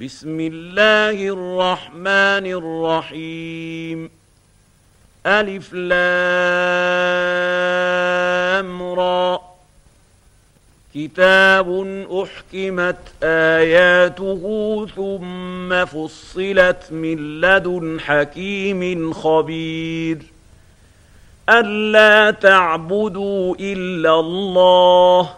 بسم الله الرحمن الرحيم. ألف لام را. كتاب أحكمت آياته ثم فصلت من لدن حكيم خبير. ألا تعبدوا إلا الله.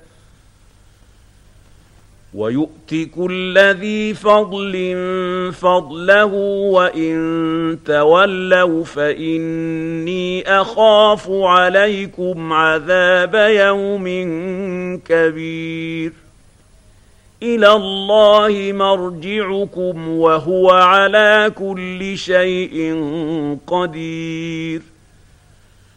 ويؤت كل ذي فضل فضله وإن تولوا فإني أخاف عليكم عذاب يوم كبير. إلى الله مرجعكم وهو على كل شيء قدير.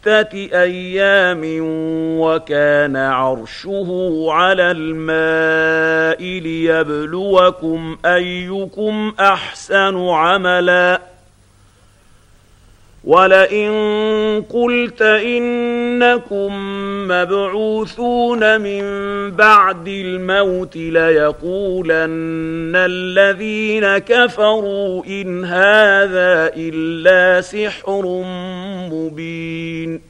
ستة أيام وكان عرشه على الماء ليبلوكم أيكم أحسن عملاً ولئن قلت انكم مبعوثون من بعد الموت ليقولن الذين كفروا ان هذا الا سحر مبين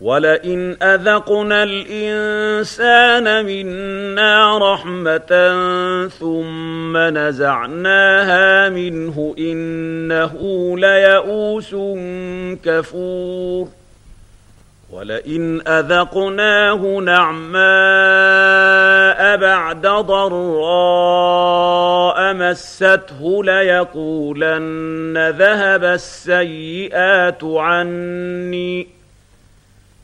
ولئن اذقنا الانسان منا رحمه ثم نزعناها منه انه ليئوس كفور ولئن اذقناه نعماء بعد ضراء مسته ليقولن ذهب السيئات عني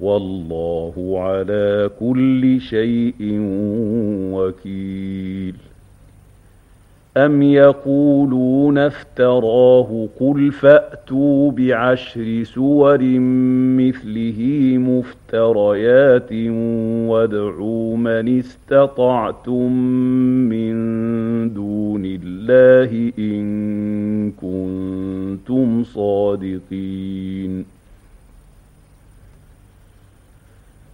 والله على كل شيء وكيل. أم يقولون افتراه قل فأتوا بعشر سور مثله مفتريات وادعوا من استطعتم من دون الله إن كنتم صادقين.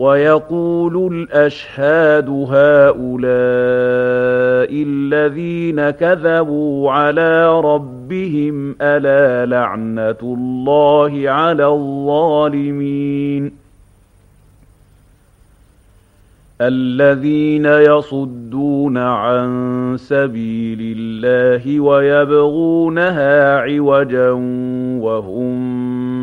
ويقول الأشهاد هؤلاء الذين كذبوا على ربهم ألا لعنة الله على الظالمين الذين يصدون عن سبيل الله ويبغونها عوجا وهم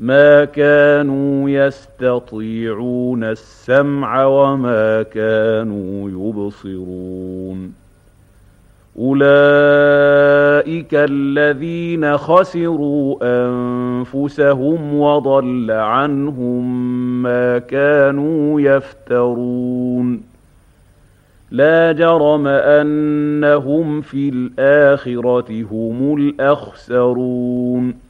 ما كانوا يستطيعون السمع وما كانوا يبصرون. أولئك الذين خسروا أنفسهم وضل عنهم ما كانوا يفترون. لا جرم أنهم في الآخرة هم الأخسرون.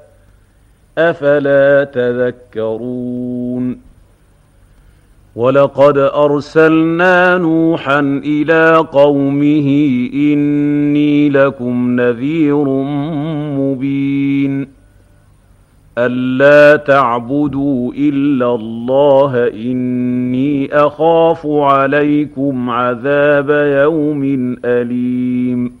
أفلا تذكرون ولقد أرسلنا نوحا إلى قومه إني لكم نذير مبين ألا تعبدوا إلا الله إني أخاف عليكم عذاب يوم أليم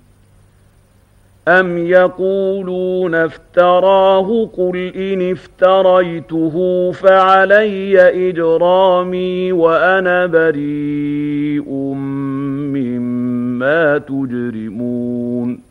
أم يقولون افتراه قل إن افتريته فعلي إجرامي وأنا بريء مما تجرمون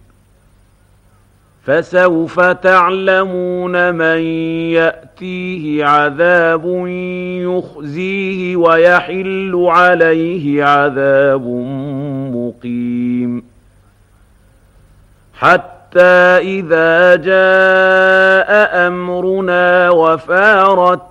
فسوف تعلمون من يأتيه عذاب يخزيه ويحل عليه عذاب مقيم. حتى إذا جاء أمرنا وفارت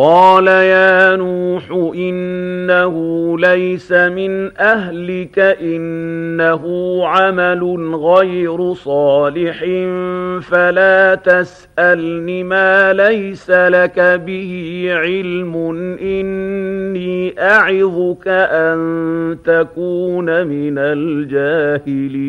قال يا نوح إنه ليس من أهلك إنه عمل غير صالح فلا تسألن ما ليس لك به علم إني أعظك أن تكون من الجاهلين.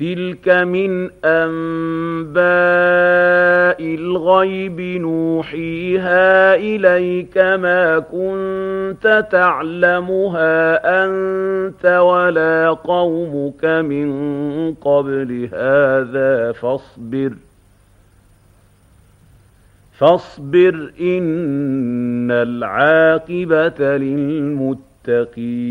تلك من أنباء الغيب نوحيها إليك ما كنت تعلمها أنت ولا قومك من قبل هذا فاصبر فاصبر إن العاقبة للمتقين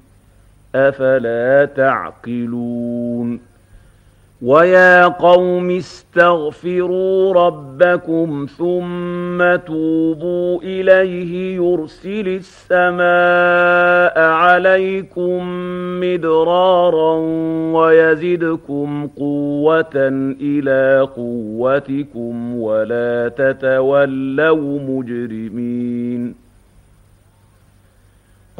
أفلا تعقلون ويا قوم استغفروا ربكم ثم توبوا إليه يرسل السماء عليكم مدرارا ويزدكم قوة إلى قوتكم ولا تتولوا مجرمين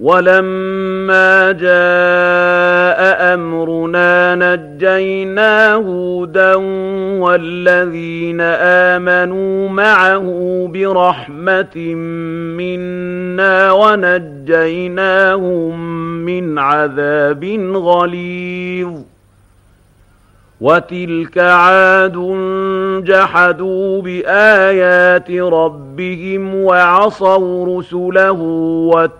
ولما جاء أمرنا نجينا هودا والذين آمنوا معه برحمة منا ونجيناهم من عذاب غليظ. وتلك عاد جحدوا بآيات ربهم وعصوا رسله واتبعوا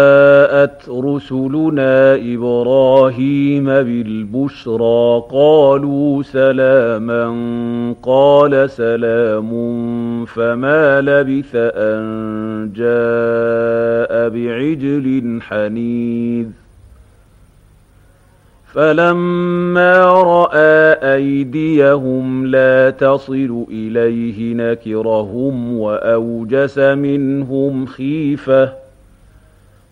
جاءت رسلنا إبراهيم بالبشرى قالوا سلاما قال سلام فما لبث أن جاء بعجل حنيذ. فلما رأى أيديهم لا تصل إليه نكرهم وأوجس منهم خيفة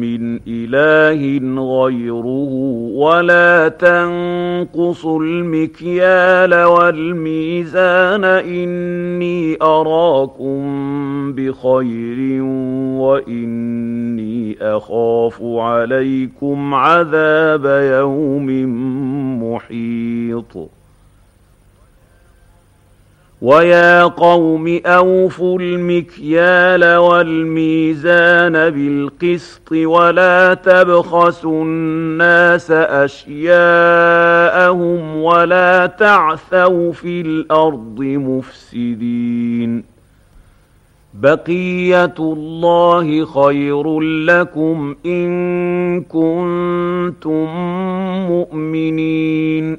من إله غيره ولا تنقصوا المكيال والميزان إني أراكم بخير وإني أخاف عليكم عذاب يوم محيط. ويا قوم أوفوا المكيال والميزان بالقسط ولا تبخسوا الناس أشياءهم ولا تعثوا في الأرض مفسدين بقية الله خير لكم إن كنتم مؤمنين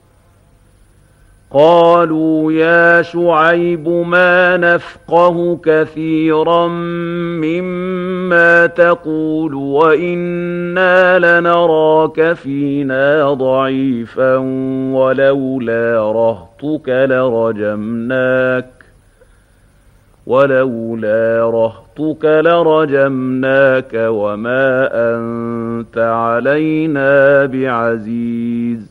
قالوا يا شعيب ما نفقه كثيرا مما تقول وإنا لنراك فينا ضعيفا ولولا رهطك لرجمناك ولولا رهطك لرجمناك وما أنت علينا بعزيز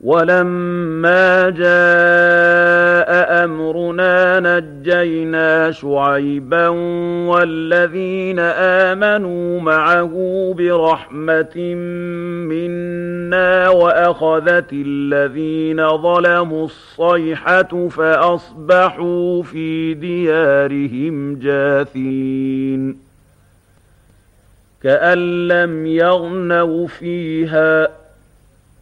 ولما جاء أمرنا نجينا شعيبا والذين آمنوا معه برحمة منا وأخذت الذين ظلموا الصيحة فأصبحوا في ديارهم جاثين كأن لم يغنوا فيها ۖ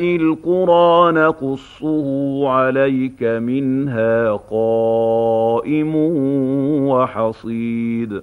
القرى نقصه عليك منها قائم وحصيد.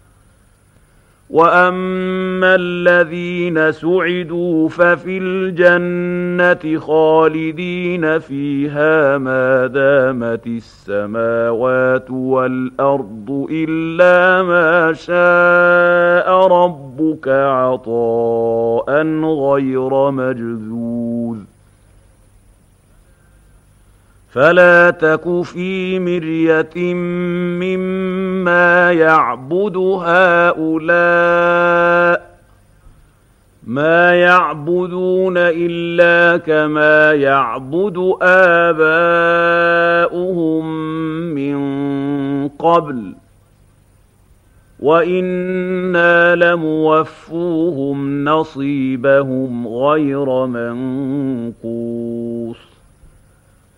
واما الذين سعدوا ففي الجنه خالدين فيها ما دامت السماوات والارض الا ما شاء ربك عطاء غير مجذوذ فلا تك في مرية مما يعبد هؤلاء ما يعبدون إلا كما يعبد آباؤهم من قبل. وإنا لموفوهم نصيبهم غير منقوص.